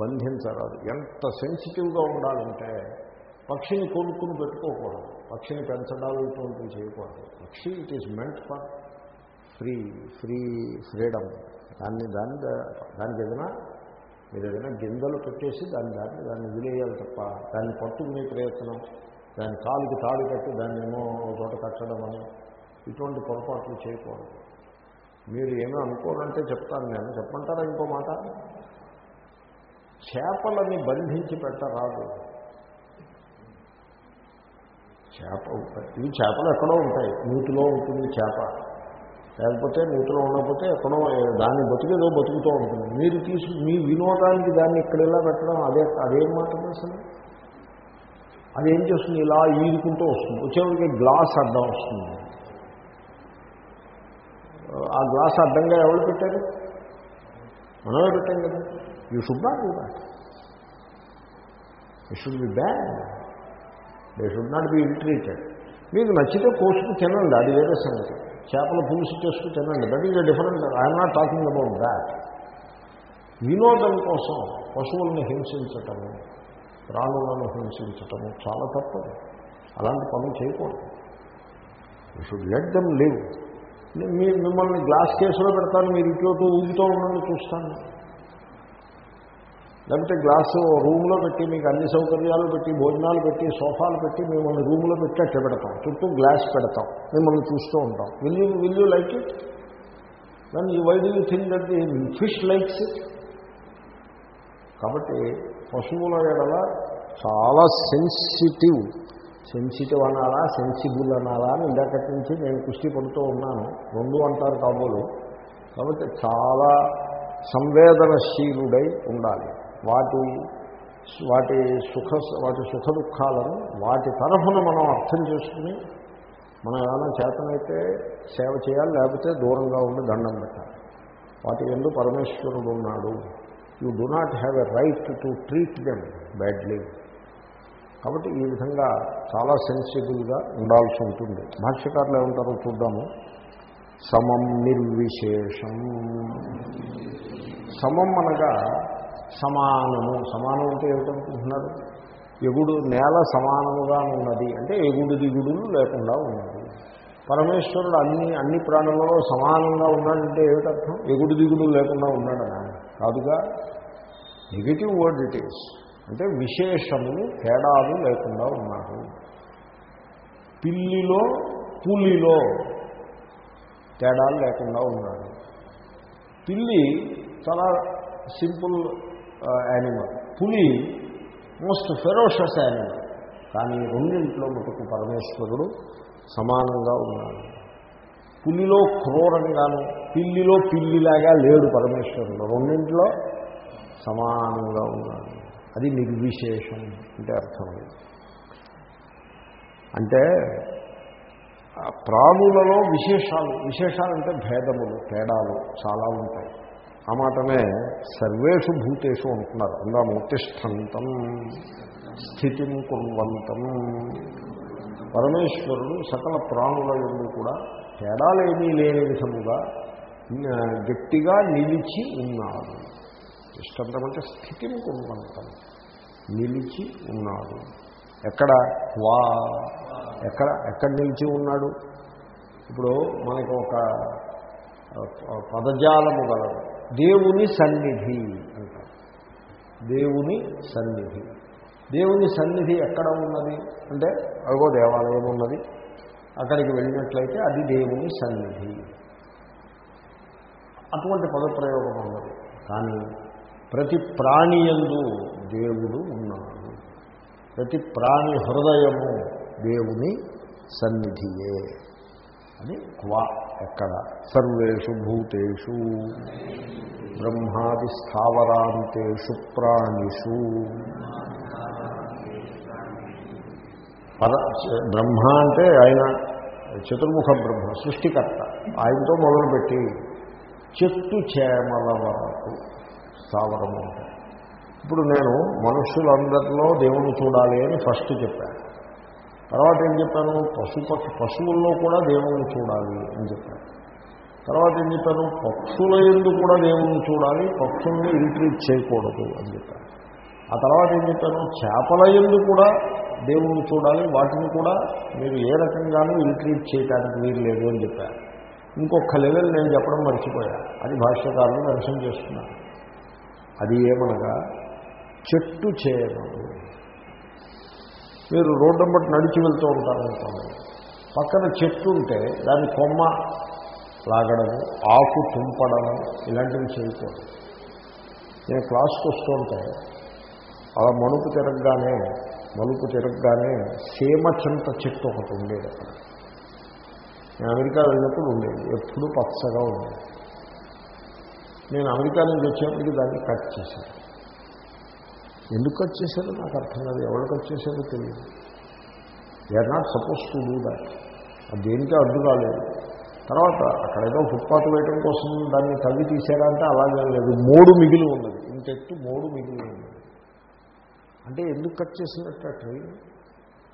బంధించరాదు. ఎంత సెన్సిటివ్గా ఉండాలంటే పక్షిని కొనుక్కుని పెట్టుకోకూడదు. పక్షిని పెంచడాలు ఇటువంటివి చేయకూడదు. పక్షి it is meant for free free freedom దాన్ని దాన్ని దానికి ఏదైనా మీరు ఏదైనా గింజలు పెట్టేసి దాన్ని దాన్ని దాన్ని విలేయాలి తప్ప దాన్ని పట్టుకునే ప్రయత్నం దాని కాలుకి తాడు కట్టి దాన్ని ఏమో చోట కట్టడం అని ఇటువంటి పొరపాట్లు చేయకూడదు. మీరు ఏమీ అనుకోనంటే చెప్తాను నేను. చెప్పంటారా ఇంకో మాట? చేపలని బంధించి పెట్టరాదు. చేప ఇవి చేపలు ఎక్కడో ఉంటాయి. నీటిలో ఉంటుంది చేప. లేకపోతే నీటిలో ఉండకపోతే ఎక్కడో దాన్ని బతికేదో బతుకుతూ ఉంటుంది. మీరు తీసు మీ వినోదానికి దాన్ని ఇక్కడ ఇలా పెట్టడం అదే అదేం మాట అసలు? అది ఏం చేస్తుంది? ఇలా ఈదుకుంటూ వస్తుంది. వచ్చేవాడికి గ్లాస్ అడ్డం వస్తుంది. ఆ గ్లాస్ అడ్డంగా ఎవరు పెట్టారు? మనమే పెట్టాం కదా. You should not do that. You should be bad. They should not be ill treated మీకు నచ్చితే కోసుకు తినండి. అది వేరే సంగతి. చేపల పులుసు చేసుకు తినండి. That is a different. I'm not talking about that. వినోదం కోసం పశువుల్ని హింసించటము ప్రాణులను హింసించటము చాలా తప్పదు అలాంటి పనులు చేయకూడదు. You should let them live మీ మిమ్మల్ని గ్లాస్ కేసులో పెడతాను మీరు ఇట్లో ఊగుతూ ఉండండి చూస్తాను. లేకపోతే గ్లాసు రూమ్లో పెట్టి మీకు అన్ని సౌకర్యాలు పెట్టి భోజనాలు పెట్టి సోఫాలు పెట్టి మిమ్మల్ని రూమ్లో పెట్టి అట్ట పెడతాం. చుట్టూ గ్లాస్ పెడతాం మిమ్మల్ని చూస్తూ ఉంటాం. Will you will you like it దాన్ని you why do you think that the fish likes it కాబట్టి పశువుల ఎడల చాలా సెన్సిటివ్ సెన్సిటివ్ అనాలా సెన్సిబుల్ అనాలా అని ఇందాకటి నుంచి నేను కుస్తీ పడుతూ ఉన్నాను. రెండు అంటారు కాబోలు. కాబట్టి చాలా సంవేదనశీలుడై ఉండాలి. వాటి వాటి సుఖ వాటి సుఖ దుఃఖాలను వాటి తరఫున మనం అర్థం చేసుకుని మనం ఏమైనా చేతనైతే సేవ చేయాలి లేకపోతే దూరంగా ఉండి దండం పెట్టాలి. వాటి ఎందు పరమేశ్వరుడు ఉన్నాడు. You do not have a right to treat them badly. కాబట్టి ఈ విధంగా చాలా సెన్సిబుల్గా ఉండాల్సి ఉంటుంది. భాష్యకారులు ఏమంటారో చూద్దాము. సమం నిర్విశేషం. సమం అనగా సమానము. సమానం అంటే ఏమిటనుకుంటున్నారు? ఎగుడు నేల సమానముగా ఉన్నది. అంటే ఎగుడు దిగుడులు లేకుండా ఉన్నది. పరమేశ్వరుడు అన్ని అన్ని ప్రాణులలో సమానంగా ఉన్నాడంటే ఏమిటర్థం? ఎగుడు దిగుడు లేకుండా ఉన్నాడనా? కాదుగా నెగిటివ్ వర్డ్ ఇట్ ఈస్. అంటే విశేషములు తేడాలు లేకుండా ఉన్నారు. పిల్లిలో పులిలో తేడాలు లేకుండా ఉన్నారు. పిల్లి చాలా సింపుల్ యానిమల్ పులి మోస్ట్ ఫెరోషస్ యానిమల్ కానీ రెండింట్లో మటుకు పరమేశ్వరుడు సమానంగా ఉన్నాడు పులిలో క్రూరంగాను పిల్లిలో పిల్లిలాగా లేడు పరమేశ్వరుడు. రెండింటిలో సమానంగా ఉన్నాడు అది నిర్విశేషం అంటే అర్థం అంటే ప్రాణులలో విశేషాలు విశేషాలంటే భేదములు తేడాలు చాలా ఉంటాయి. ఆ మాటనే సర్వేషు భూతేషు అంటున్నారు. అందాము తిష్టంతం స్థితిం కుర్వంతం. పరమేశ్వరుడు సకల ప్రాణుల ఎందు కూడా తేడాలేమీ లేని విధముగా గట్టిగా నిలిచి ఉన్నాడు. తిష్టంతం అంటే స్థితిని కుర్వంతం నిలిచి ఉన్నాడు. ఎక్కడ? వా. ఎక్కడ? ఎక్కడ నిలిచి ఉన్నాడు? ఇప్పుడు మనకు ఒక పదజాలము గలదు. దేవుని సన్నిధి అంటారు. దేవుని సన్నిధి. దేవుని సన్నిధి ఎక్కడ ఉన్నది? అంటే అగో దేవాలయం ఉన్నది. అక్కడికి వెళ్ళినట్లయితే అది దేవుని సన్నిధి. అటువంటి పదప్రయోగం ఉన్నది. కానీ ప్రతి ప్రాణియందు దేవుడు ఉన్నాడు. ప్రతి ప్రాణి హృదయము దేవుని సన్నిధియే అని క్వా ఎక్కడ? సర్వేషు భూతేషు బ్రహ్మాది స్థావరాంతేషు ప్రాణిషు. పర బ్రహ్మ అంటే ఆయన చతుర్ముఖ బ్రహ్మ సృష్టికర్త. ఆయనతో మొదలుపెట్టి చెట్టు చేమల వరకు. స్థావరము ఉంటాయి ఇప్పుడు నేను మనుషులందరిలో దేవుణ్ణి చూడాలి అని ఫస్ట్ చెప్పాను తర్వాత ఏం చెప్పాను? పశు పశువుల్లో కూడా దేవుణ్ణి చూడాలి అని చెప్పాను తర్వాత ఏం చెప్పాను? పక్షుల ఎందు కూడా దేవుణ్ణి చూడాలి పక్షుల్ని ఇంట్రీట్ చేయకూడదు అని చెప్పాను ఆ తర్వాత ఏం చెప్పాను? చేపల ఎందు కూడా దేవుణ్ణి చూడాలి వాటిని కూడా మీరు ఏ రకంగానూ ఇంట్రీట్ చేయడానికి మీరు లేదు అని చెప్పాను ఇంకొక లెవెల్ నేను చెప్పడం మర్చిపోయా. అది భాష్యకారులు దర్శనం చేస్తున్నాను అది ఏమనగా చెట్టు చేయడం. మీరు రోడ్డు బట్టి నడిచి వెళ్తూ ఉంటారనుకోండి. పక్కన చెట్టు ఉంటే దాని కొమ్మ లాగడము ఆకు తుంపడము ఇలాంటివి చేయకూడదు. నేను క్లాస్కి వస్తుంటే అలా మణుపు తిరగగానే మలుపు తిరగగానే సేమ చింత చెట్టు ఒకటి ఉండేది అక్కడ. నేను అమెరికా వెళ్ళినప్పుడు ఉండేది ఎప్పుడు పచ్చగా ఉండేది. నేను అమెరికా నుంచి వచ్చేప్పటికి దాన్ని కట్ చేశాను. ఎందుకు కట్ చేశారో? నాకు అర్థం కాదు. ఎవరు కట్ చేశారో తెలియదు. They are not suppose to do that అది దేనికే అడ్డు కాలేదు. తర్వాత అక్కడ ఏదో ఫుట్పాత్ వేయడం కోసం దాన్ని తవ్వి తీసారా అంటే అలాగే లేదు. మూడు మిగిలి ఉన్నది. ఇంతెత్తు మూడు మిగిలి ఉన్నది. అంటే ఎందుకు కట్ చేసినట్టు ఆ ట్రైన్?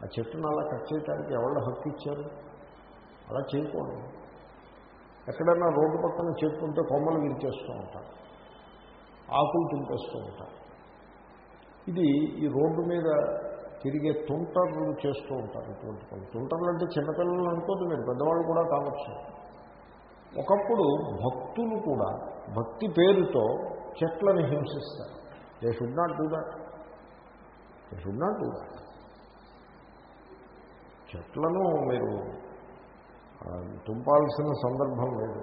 ఆ చెట్టును అలా కట్ చేయడానికి ఎవరు హక్కు ఇచ్చారు? అలా చేయకూడదు. ఎక్కడన్నా రోడ్డు పక్కన చెట్టు కొమ్మలు విరిచేస్తూ ఉంటారు ఆకులు తింపేస్తూ ఉంటారు ఇది ఈ రోడ్డు మీద తిరిగే తుంటర్లు చేస్తూ ఉంటారు ఇటువంటి పనులు. తుంటర్లు అంటే చిన్నపిల్లలు అనుకోదు మీరు పెద్దవాళ్ళు కూడా కావచ్చు. ఒకప్పుడు భక్తులు కూడా భక్తి పేరుతో చెట్లను హింసిస్తారు. They should not do that they should not do that చెట్లను మీరు తుంపాల్సిన సందర్భం లేదు.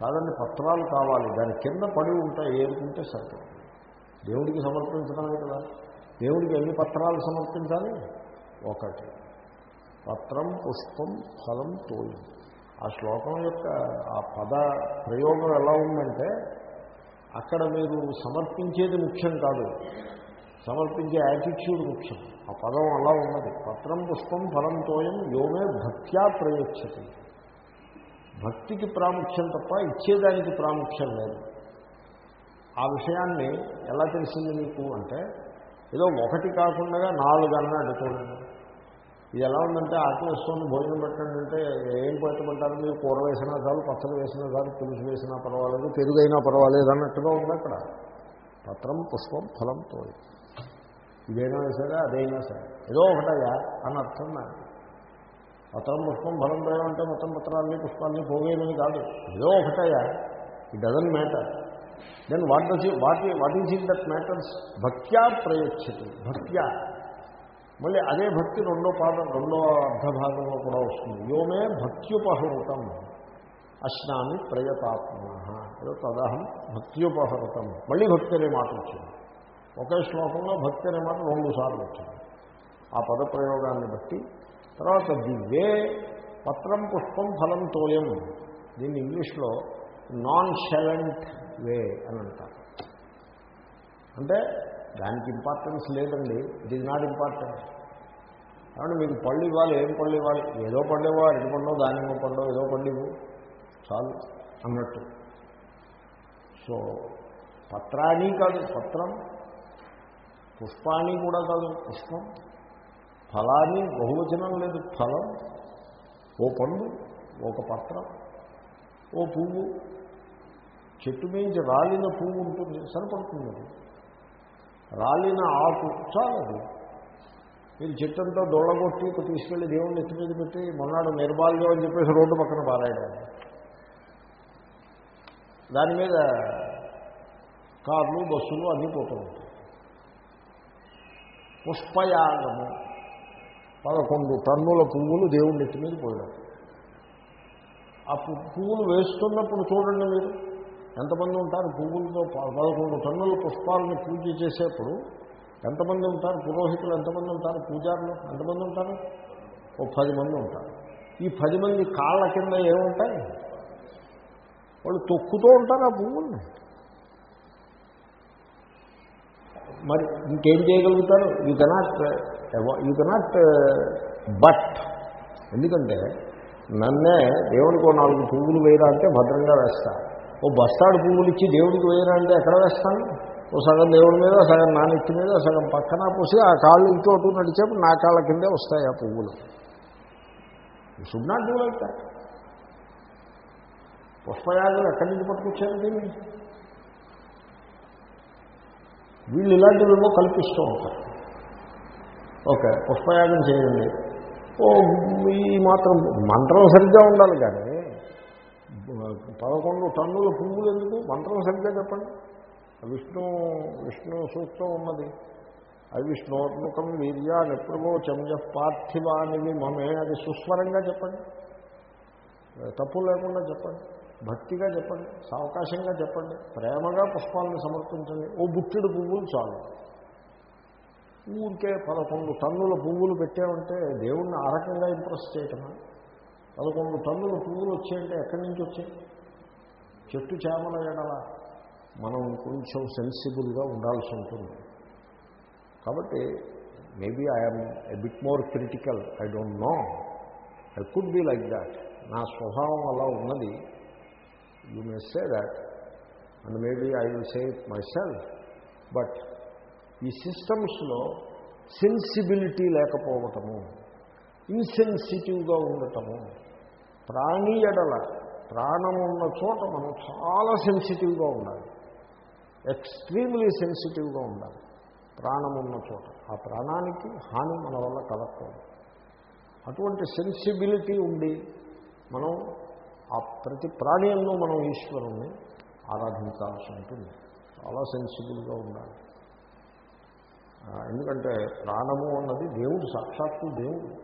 కాదండి పత్రాలు కావాలి. దాని కింద పడి ఉంటాయి ఏరుకుంటే సరిపడుతుంది దేవుడికి సమర్పించడమే కదా. దేవుడికి ఎన్ని పత్రాలు సమర్పించాలి? ఒకటి. పత్రం పుష్పం ఫలం తోయం ఆ శ్లోకం యొక్క ఆ పద ప్రయోగం ఎలా ఉందంటే అక్కడ మీరు సమర్పించేది ముఖ్యం కాదు. సమర్పించే యాటిట్యూడ్ ముఖ్యం. ఆ పదం అలా ఉన్నది. పత్రం పుష్పం ఫలం తోయం యోమే భక్త్యా ప్రయోచ్చతి. భక్తికి ప్రాముఖ్యం తప్ప ఇచ్చేదానికి ప్రాముఖ్యం లేదు. ఆ విషయాన్ని ఎలా తెలిసింది మీకు అంటే ఏదో ఒకటి కాకుండా నాలుగు అన్నాడు చూడండి ఇది ఎలా ఉందంటే ఆకలి భోజనం పెట్టండి అంటే ఏం పెట్టమంటారు? మీరు కూర వేసినా చాలు పచ్చడి వేసినా చాలు పులుసు వేసినా పర్వాలేదు పెరుగైనా పర్వాలేదు అన్నట్టుగా ఉంది అక్కడ. పత్రం పుష్పం ఫలం తోడు ఇదైనా సరే అదైనా సరే. ఏదో ఒకటయ్యా అని అర్థం నాకు. పత్రం పుష్పం ఫలం తోయం అంటే మొత్తం పత్రాలని పుష్పాలని పోగేయమని కాదు. ఏదో ఒకటయ్యా. It doesn't matter then what does what what is in that matters భక్త్యా ప్రయచ్చతి భక్త్యా. మళ్ళీ అదే భక్తి రెండో పాదం రెండో అర్ధభాగంలో కూడా వస్తుంది. యోమే భక్త్యుపహృతం. అశ్నామి ప్రయతాత్మ ఏదో తదహం భక్త్యుపహృతం. మళ్ళీ భక్తి అనే మాట వచ్చింది ఒకే శ్లోకంలో భక్తి అనే మాట రెండు సార్లు వచ్చింది. ఆ పదప్రయోగాన్ని బట్టి. తర్వాత ది వే పత్రం పుష్పం ఫలం తోయం. దీన్ని ఇంగ్లీష్లో నాన్ షెలెంట్ వే అని అంటారు. అంటే దానికి ఇంపార్టెన్స్ లేదండి. ఇట్ ఈజ్ నాట్ ఇంపార్టెంట్ కాబట్టి మీకు పళ్ళు ఇవ్వాలి ఏం పళ్ళు ఇవ్వాలి? ఏదో పళ్ళు ఇవ్వ అరటి పండు దానిమ్మ పండు ఏదో పండు ఇవ్వు. చాలు అన్నట్టు. సో పత్రాన్ని కాదు పత్రం పుష్పాన్ని కూడా కాదు పుష్పం. ఫలాన్ని బహువచనం లేదు ఫలం. ఓ పండు ఒక పత్రం ఓ పువ్వు. చెట్టు మీద రాలిన పువ్వు ఉంటుంది సరిపడుతుంది అది. రాలిన ఆకు చాలదు. మీరు చెట్టంతా దొళ్ళగొట్టి తీసుకెళ్ళి దేవుడిని ఎత్తి మీద పెట్టి మొన్నాడు నిర్బాల్యం అని చెప్పేసి రోడ్డు పక్కన పారాయడం దాని మీద కార్లు బస్సులు అన్నీ పోతూ ఉంటాయి. పుష్పయాగము. పదకొండు టన్నుల పువ్వులు దేవుడి నెత్తి మీద పోయడం ఆ పువ్వులు వేస్తున్నప్పుడు చూడండి మీరు. ఎంతమంది ఉంటారు పువ్వులతో ప- పదకొండు టన్నుల పుష్పాలను పూజ చేసేప్పుడు ఎంతమంది ఉంటారు? పురోహితులు ఎంతమంది ఉంటారు? పూజారులు ఎంతమంది ఉంటారు? ఓ పది మంది ఉంటారు. ఈ పది మంది కాళ్ళ కింద ఏముంటాయి? వాళ్ళు తొక్కుతూ ఉంటారు ఆ పువ్వుల్ని. మరి ఇంకేం చేయగలుగుతారు? You cannot you cannot but ఎందుకంటే నన్నే దేవుడికి ఓ నాలుగు పువ్వులు వేయరా అంటే భద్రంగా వేస్తా. ఓ బస్తాడు పువ్వులు ఇచ్చి దేవుడికి వేయరా అంటే ఎక్కడ వేస్తాను? ఓ సగం దేవుడి మీద సగం నానెత్తి మీద సగం పక్కన పూసి ఆ కాళ్ళు ఇంకోటి నడిచేప్పుడు నా కాళ్ళ కిందే వస్తాయి ఆ పువ్వులు. షుడ్ నాట్ డూ లైక్ ఎక్కడి నుంచి పట్టుకొచ్చారు దీన్ని? వీళ్ళు ఇలాంటివేమో కల్పిస్తూ ఉంటారు. ఓకే పుష్పయాగం చేయండి. ఓ ఈ మాత్రం మంత్రం సరిగ్గా ఉండాలి కానీ పదకొండు టన్నుల పువ్వులు ఎందుకు? మంత్రం సరిగ్గా చెప్పండి. విష్ణు విష్ణు సూక్తం ఉన్నది. అవి విష్ణోత్ముఖం వీర్యా నిప్రభో చంజ పార్థివానివి మమే అది సుస్వరంగా చెప్పండి. తప్పు లేకుండా చెప్పండి. భక్తిగా చెప్పండి సావకాశంగా చెప్పండి ప్రేమగా పుష్పాలను సమర్పించండి. ఓ బుట్టెడు పువ్వులు చాలు. ఊరికే పదకొండు టన్నుల పువ్వులు పెట్టామంటే దేవుణ్ణి ఆ రకంగా ఇంప్రెస్ చేయటమా? పదకొండు టన్నుల పువ్వులు వచ్చాయంటే ఎక్కడి నుంచి వచ్చాయి? చెట్టు చేమల ఎడల. మనం కొంచెం సెన్సిబుల్గా ఉండాల్సి ఉంటుంది. కాబట్టి maybe I'm a bit more critical I don't know I could be like that నా స్వభావం అలా ఉన్నది. You may say that and maybe I will say it myself but ఈ సిస్టమ్స్లో సెన్సిబిలిటీ లేకపోవటము ఇన్సెన్సిటివ్గా ఉండటము ప్రాణి ఎడల ప్రాణం ఉన్న చోట మనం చాలా సెన్సిటివ్గా ఉండాలి. ఎక్స్ట్రీమ్లీ సెన్సిటివ్గా ఉండాలి. ప్రాణం ఉన్న చోట. ఆ ప్రాణానికి హాని మన వల్ల కలగకూడదు. అటువంటి సెన్సిబిలిటీ ఉండి మనం ఆ ప్రతి ప్రాణియంలో మనం ఈశ్వరుణ్ణి ఆరాధించాల్సి ఉంటుంది. చాలా సెన్సిబుల్గా ఉండాలి. ఎందుకంటే ప్రాణము అన్నది దేవుడు సాక్షాత్తు దేవుడు.